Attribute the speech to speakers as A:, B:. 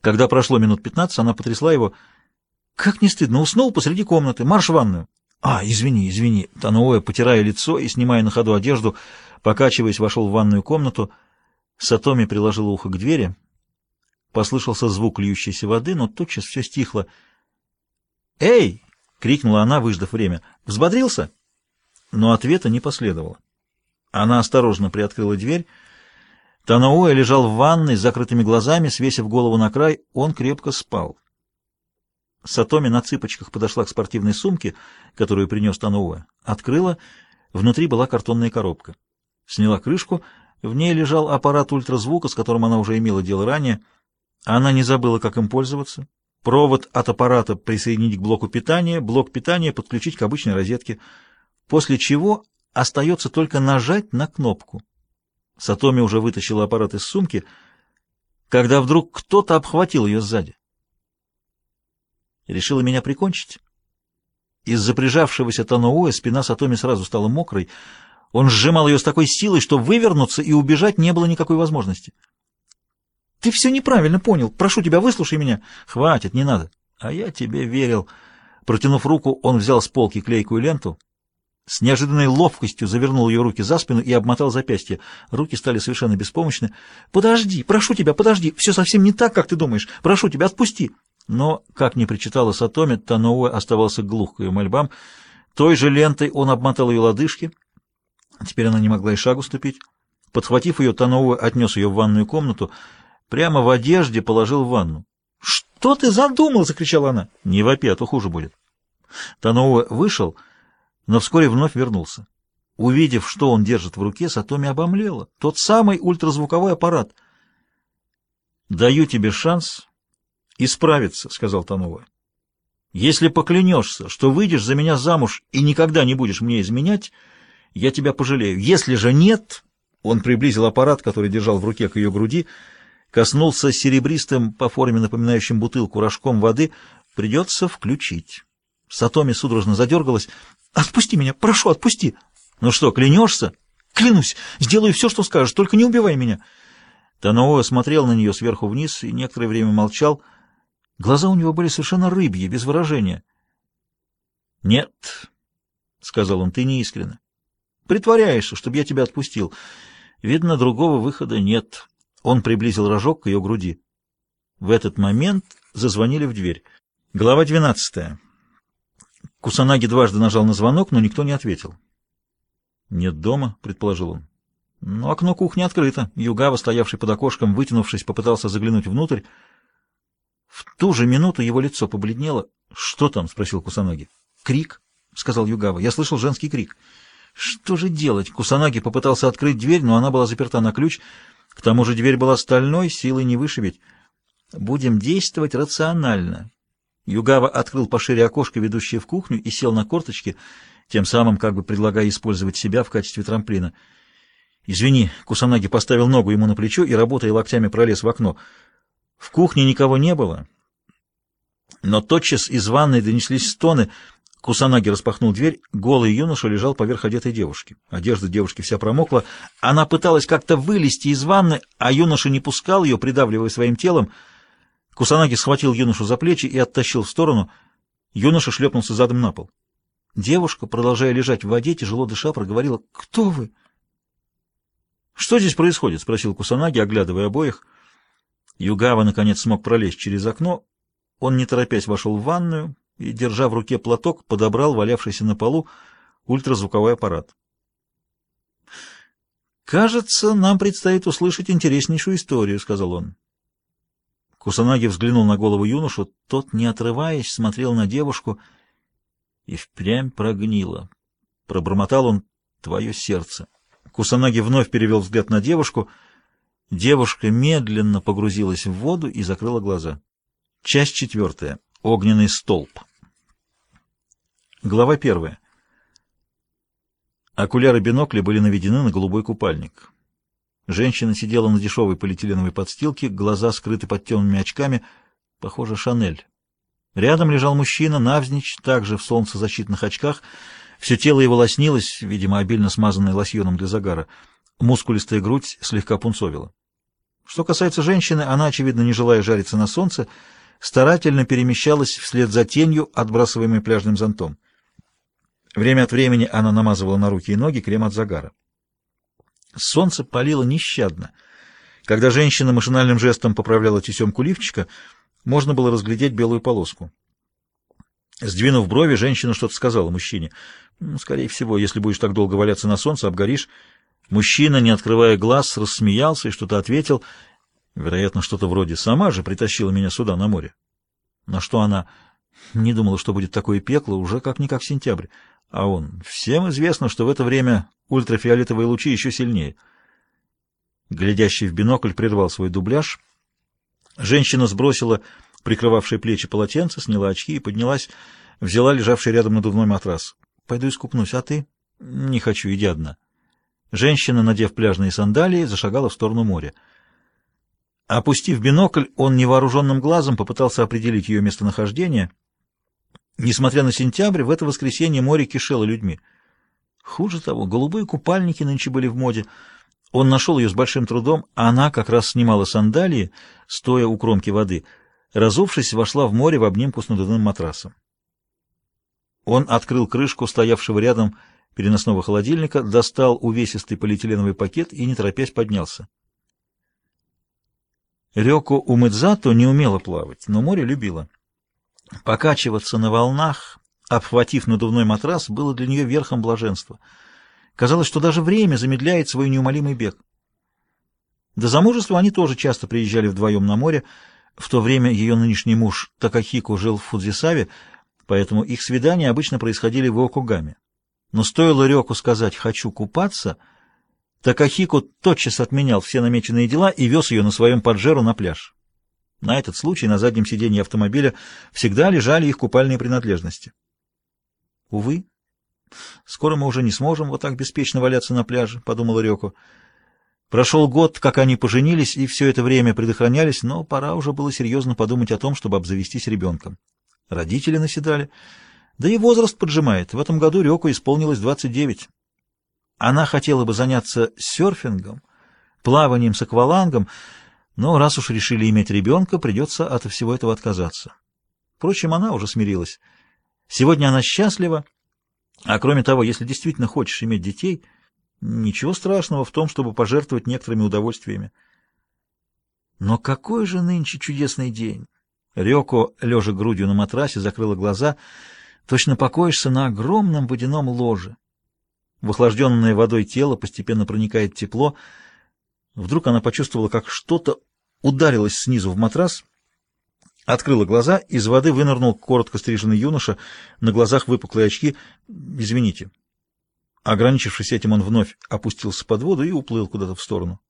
A: Когда прошло минут пятнадцать, она потрясла его. «Как не стыдно! Уснул посреди комнаты! Марш в ванную!» «А, извини, извини!» Таноуэ, потирая лицо и снимая на ходу одежду, покачиваясь, вошел в ванную комнату. Сатоми приложила ухо к двери. Послышался звук льющейся воды, но тотчас все стихло. «Эй!» — крикнула она, выждав время. «Взбодрился?» Но ответа не последовало. Она осторожно приоткрыла дверь. Таноуэ лежал в ванной с закрытыми глазами, свесив голову на край. Он крепко спал. Сатоми на цыпочках подошла к спортивной сумке, которую принес Таноуэ. Открыла. Внутри была картонная коробка. Сняла крышку. В ней лежал аппарат ультразвука, с которым она уже имела дело ранее. Она не забыла, как им пользоваться. Провод от аппарата присоединить к блоку питания, блок питания подключить к обычной розетке, после чего остается только нажать на кнопку. Сатоми уже вытащила аппарат из сумки, когда вдруг кто-то обхватил ее сзади. Решила меня прикончить. Из-за прижавшегося Таноуэ спина Сатоми сразу стала мокрой. Он сжимал ее с такой силой, что вывернуться и убежать не было никакой возможности. Ты все неправильно понял. Прошу тебя, выслушай меня. Хватит, не надо. А я тебе верил. Протянув руку, он взял с полки клейкую ленту, с неожиданной ловкостью завернул ее руки за спину и обмотал запястье. Руки стали совершенно беспомощны. «Подожди, прошу тебя, подожди. Все совсем не так, как ты думаешь. Прошу тебя, отпусти». Но, как ни причитала Сатоме, Таноуэ оставался глух к ее мольбам. Той же лентой он обмотал ее лодыжки. Теперь она не могла и шагу ступить. Подхватив ее, Таноуэ отнес ее в ванную комнату — Прямо в одежде положил в ванну. «Что ты задумал?» — закричала она. «Не вопи, а то хуже будет». Таноуэ вышел, но вскоре вновь вернулся. Увидев, что он держит в руке, Сатоми обомлела. Тот самый ультразвуковой аппарат. «Даю тебе шанс исправиться», — сказал Таноуэ. «Если поклянешься, что выйдешь за меня замуж и никогда не будешь мне изменять, я тебя пожалею. Если же нет...» Он приблизил аппарат, который держал в руке к ее груди, — коснулся серебристым, по форме напоминающим бутылку, рожком воды, придется включить. Сатоми судорожно задергалась. «Отпусти меня! Прошу, отпусти!» «Ну что, клянешься?» «Клянусь! Сделаю все, что скажешь, только не убивай меня!» Таноуэ смотрел на нее сверху вниз и некоторое время молчал. Глаза у него были совершенно рыбьи, без выражения. «Нет», — сказал он, — «ты не искренне. Притворяешься, чтобы я тебя отпустил. Видно, другого выхода нет». Он приблизил рожок к ее груди. В этот момент зазвонили в дверь. Глава 12. Кусанаги дважды нажал на звонок, но никто не ответил. «Нет дома», — предположил он. Но окно кухни открыто. Югава, стоявший под окошком, вытянувшись, попытался заглянуть внутрь. В ту же минуту его лицо побледнело. «Что там?» — спросил Кусанаги. «Крик», — сказал Югава. «Я слышал женский крик». «Что же делать?» Кусанаги попытался открыть дверь, но она была заперта на ключ — к тому же дверь была стальной, силой не вышибить. Будем действовать рационально. Югава открыл пошире окошко, ведущее в кухню, и сел на корточки, тем самым как бы предлагая использовать себя в качестве трамплина. «Извини», — Кусанаги поставил ногу ему на плечо и, работая локтями, пролез в окно. В кухне никого не было, но тотчас из ванной донеслись стоны — Кусанаги распахнул дверь, голый юноша лежал поверх одетой девушки. Одежда девушки вся промокла. Она пыталась как-то вылезти из ванны, а юноша не пускал ее, придавливая своим телом. Кусанаги схватил юношу за плечи и оттащил в сторону. Юноша шлепнулся задом на пол. Девушка, продолжая лежать в воде, тяжело дыша, проговорила «Кто вы?» «Что здесь происходит?» — спросил Кусанаги, оглядывая обоих. Югава, наконец, смог пролезть через окно. Он, не торопясь, вошел в ванную, и, держа в руке платок, подобрал валявшийся на полу ультразвуковой аппарат. «Кажется, нам предстоит услышать интереснейшую историю», — сказал он. Кусанаги взглянул на голову юношу, тот, не отрываясь, смотрел на девушку и впрямь прогнило. Пробормотал он «твое сердце». Кусанаги вновь перевел взгляд на девушку. Девушка медленно погрузилась в воду и закрыла глаза. Часть четвертая. Огненный столб. Глава первая. Окуляры бинокля были наведены на голубой купальник. Женщина сидела на дешевой полиэтиленовой подстилке, глаза скрыты под темными очками, похоже, Шанель. Рядом лежал мужчина, навзничь, также в солнцезащитных очках. Все тело его лоснилось, видимо, обильно смазанное лосьоном для загара. Мускулистая грудь слегка пунцовила. Что касается женщины, она, очевидно, не желая жариться на солнце, старательно перемещалась вслед за тенью, отбрасываемой пляжным зонтом. Время от времени она намазывала на руки и ноги крем от загара. Солнце палило нещадно. Когда женщина машинальным жестом поправляла тесемку лифчика, можно было разглядеть белую полоску. Сдвинув брови, женщина что-то сказала мужчине. «Ну, «Скорее всего, если будешь так долго валяться на солнце, обгоришь». Мужчина, не открывая глаз, рассмеялся и что-то ответил. Вероятно, что-то вроде «сама же притащила меня сюда, на море». На что она не думала, что будет такое пекло, уже как-никак сентябрь. А он, всем известно, что в это время ультрафиолетовые лучи еще сильнее. Глядящий в бинокль прервал свой дубляж. Женщина сбросила прикрывавшее плечи полотенце, сняла очки и поднялась, взяла лежавший рядом надувной матрас. «Пойду искупнусь, а ты?» «Не хочу, иди одна». Женщина, надев пляжные сандалии, зашагала в сторону моря. Опустив бинокль, он невооруженным глазом попытался определить ее местонахождение. Несмотря на сентябрь, в это воскресенье море кишело людьми. Хуже того, голубые купальники нынче были в моде. Он нашел ее с большим трудом, а она как раз снимала сандалии, стоя у кромки воды. Разувшись, вошла в море в обнимку с надувным матрасом. Он открыл крышку стоявшего рядом переносного холодильника, достал увесистый полиэтиленовый пакет и, не торопясь, поднялся. Рёко Умыдзато не умела плавать, но море любила. Покачиваться на волнах, обхватив надувной матрас, было для нее верхом блаженства. Казалось, что даже время замедляет свой неумолимый бег. До замужества они тоже часто приезжали вдвоем на море. В то время ее нынешний муж Такахико жил в Фудзисаве, поэтому их свидания обычно происходили в Окугаме. Но стоило Рёку сказать «хочу купаться», Такахико тотчас отменял все намеченные дела и вез ее на своем поджеру на пляж. На этот случай на заднем сиденье автомобиля всегда лежали их купальные принадлежности. Увы, скоро мы уже не сможем вот так беспечно валяться на пляже, — подумала Рёко. Прошел год, как они поженились, и все это время предохранялись, но пора уже было серьезно подумать о том, чтобы обзавестись ребенком. Родители наседали, да и возраст поджимает. В этом году Рёко исполнилось 29. Она хотела бы заняться серфингом, плаванием с аквалангом, но раз уж решили иметь ребенка, придется от всего этого отказаться. Впрочем, она уже смирилась. Сегодня она счастлива, а кроме того, если действительно хочешь иметь детей, ничего страшного в том, чтобы пожертвовать некоторыми удовольствиями. Но какой же нынче чудесный день! Рёко, лежа грудью на матрасе, закрыла глаза. Точно покоишься на огромном водяном ложе. В охлажденное водой тело постепенно проникает тепло. Вдруг она почувствовала, как что-то ударилось снизу в матрас, открыла глаза, из воды вынырнул коротко стриженный юноша, на глазах выпуклые очки. «Извините». Ограничившись этим, он вновь опустился под воду и уплыл куда-то в сторону.